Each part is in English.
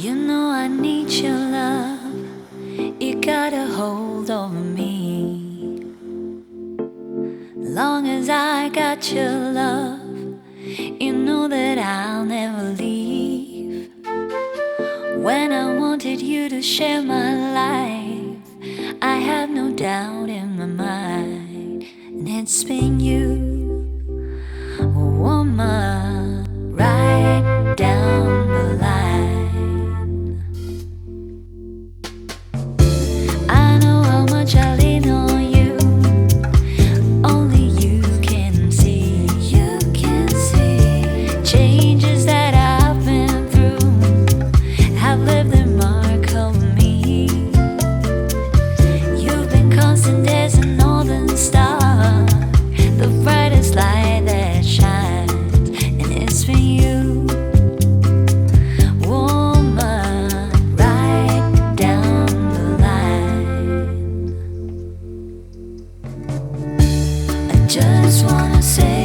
You know I need your love. You got a hold on me. Long as I got your love, you know that I'll never leave. When I wanted you to share my life, I had no doubt in my mind. And it's been you. Just wanna say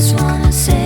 just wanna say